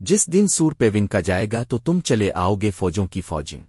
جس دن سور پہ ون کا جائے گا تو تم چلے آؤ گے فوجوں کی فوجیں۔